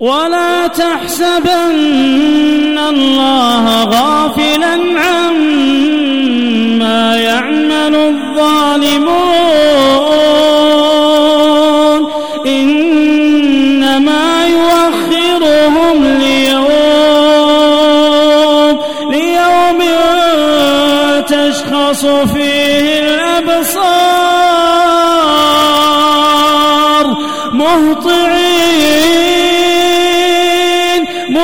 ولا تحسبن الله غافلا عما يعمل الظالمون. إنما يؤخرهم ليوم ليوم تشخص فيه الأبصار. مهطعين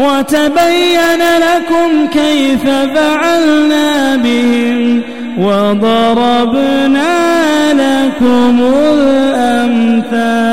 وتبين لكم كيف فعلنا بهم وضربنا لكم الأمثال.